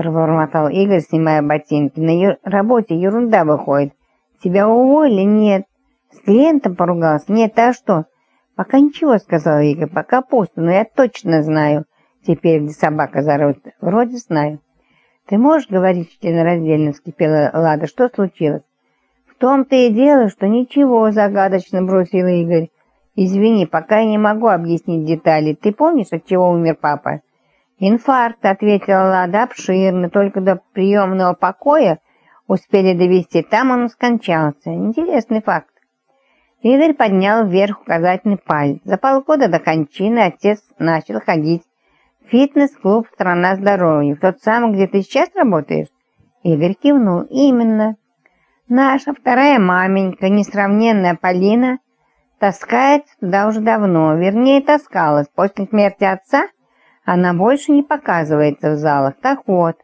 пробормотал Игорь, снимая ботинки. На работе ерунда выходит. Тебя уволили? Нет. С клиентом поругался? Нет, а что? Пока ничего, сказал Игорь, пока пусто, но я точно знаю. Теперь, где собака зароется. Вроде знаю. Ты можешь говорить членораздельно, вскипела Лада. Что случилось? В том-то и дело, что ничего, загадочно бросил Игорь. Извини, пока я не могу объяснить детали. Ты помнишь, от чего умер папа? «Инфаркт», — ответила Лада обширно, только до приемного покоя успели довести, там он скончался. Интересный факт. Игорь поднял вверх указательный палец. За полгода до кончины отец начал ходить в фитнес-клуб «Страна здоровья». В тот самый, где ты сейчас работаешь? Игорь кивнул. Именно. Наша вторая маменька, несравненная Полина, таскает туда уже давно. Вернее, таскалась. После смерти отца – она больше не показывается в залах. Так вот,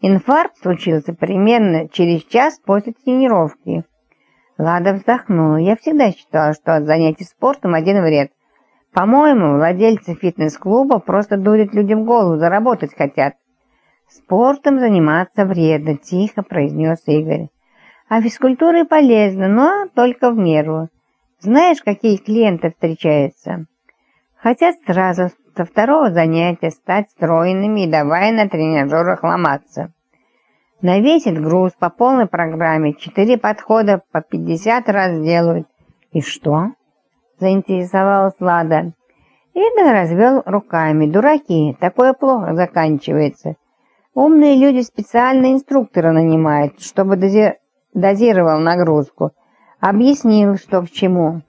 инфаркт случился примерно через час после тренировки. Лада вздохнула. Я всегда считала, что от занятий спортом один вред. По-моему, владельцы фитнес-клуба просто дурят людям голову, заработать хотят. Спортом заниматься вредно, тихо произнес Игорь. А физкультурой полезно, но только в меру. Знаешь, какие клиенты встречаются? Хотят сразу со второго занятия стать стройными и давай на тренажерах ломаться. Навесит груз по полной программе, четыре подхода по 50 раз делают. И что? Заинтересовалась Лада. Игорь развел руками. Дураки, такое плохо заканчивается. Умные люди специально инструктора нанимают, чтобы дози... дозировал нагрузку. Объяснил, что к чему.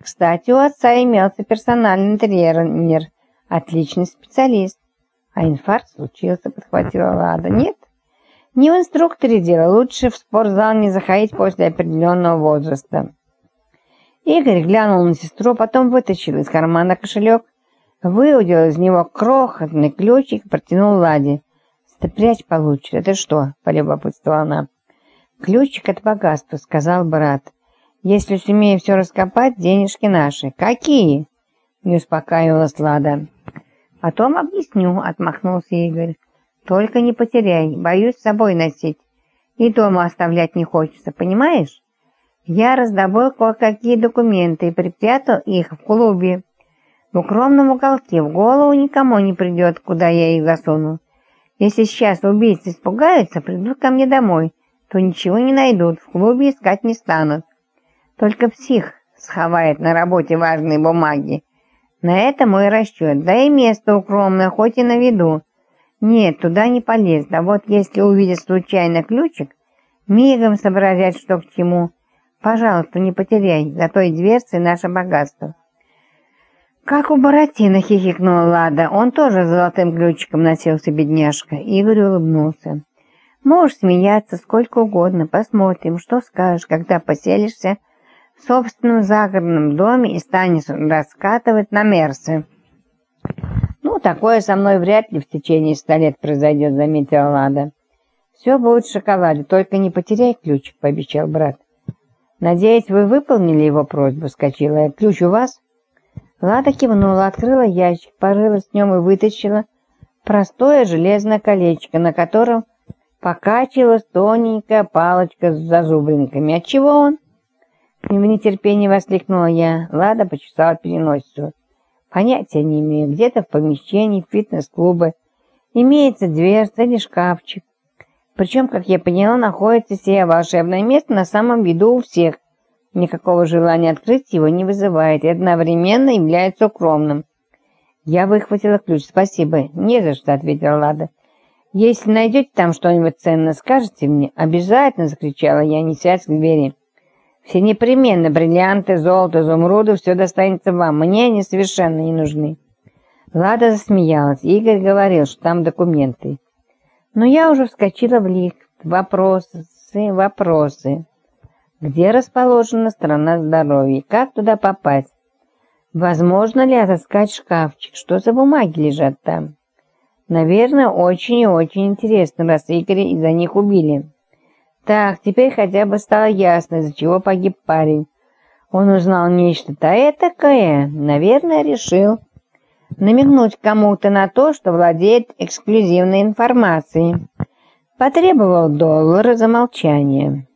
Кстати, у отца имелся персональный тренер – Отличный специалист. А инфаркт случился, подхватила Лада. Нет, не в инструкторе дело. Лучше в спортзал не заходить после определенного возраста. Игорь глянул на сестру, потом вытащил из кармана кошелек, выудил из него крохотный ключик и протянул Ладе. «Стопрячь получишь. Это что?» – полюбопытствовала она. «Ключик от богатства», – сказал брат. «Если сумею все раскопать, денежки наши». «Какие?» – не успокаивалась Лада. «Потом объясню», — отмахнулся Игорь. «Только не потеряй, боюсь с собой носить. И дома оставлять не хочется, понимаешь? Я раздобыл кое-какие документы и припрятал их в клубе. В укромном уголке в голову никому не придет, куда я их засуну. Если сейчас убийцы испугаются, придут ко мне домой, то ничего не найдут, в клубе искать не станут. Только псих сховает на работе важные бумаги, на это мой расчет. Да и место укромное, хоть и на виду. Нет, туда не полез. Да вот если увидят случайно ключик, мигом сообразят, что к чему. Пожалуйста, не потеряй за той дверцей наше богатство. Как у Буратино хихикнула Лада. Он тоже золотым ключиком носился, бедняжка. Игорь улыбнулся. Можешь смеяться сколько угодно. Посмотрим, что скажешь, когда поселишься собственном загородном доме и станешь раскатывать на мерсы. «Ну, такое со мной вряд ли в течение ста лет произойдет», — заметила Лада. «Все будет в шоколаде, только не потеряй ключик», — пообещал брат. «Надеюсь, вы выполнили его просьбу», — скочила я. «Ключ у вас?» Лада кивнула, открыла ящик, порылась в нем и вытащила простое железное колечко, на котором покачивалась тоненькая палочка с зазубринками. Отчего он? В нетерпении воскликнула я. Лада почесала переносицу. Понятия не имею. Где-то в помещении фитнес-клуба имеется дверца или шкафчик. Причем, как я поняла, находится сие волшебное место на самом виду у всех. Никакого желания открыть его не вызывает и одновременно является укромным. Я выхватила ключ. «Спасибо». «Не за что», — ответила Лада. «Если найдете там что-нибудь ценное, скажете мне». «Обязательно!» — закричала я, несясь к двери. Все непременно бриллианты, золото, изумруды, все достанется вам. Мне они совершенно не нужны. Лада засмеялась. Игорь говорил, что там документы. Но я уже вскочила в лифт. Вопросы, вопросы. Где расположена страна здоровья? Как туда попасть? Возможно ли отыскать шкафчик? Что за бумаги лежат там? Наверное, очень и очень интересно, раз Игоря из-за них убили. Так, теперь хотя бы стало ясно, из-за чего погиб парень. Он узнал нечто-то этакое, наверное, решил намекнуть кому-то на то, что владеет эксклюзивной информацией. Потребовал доллара за молчание.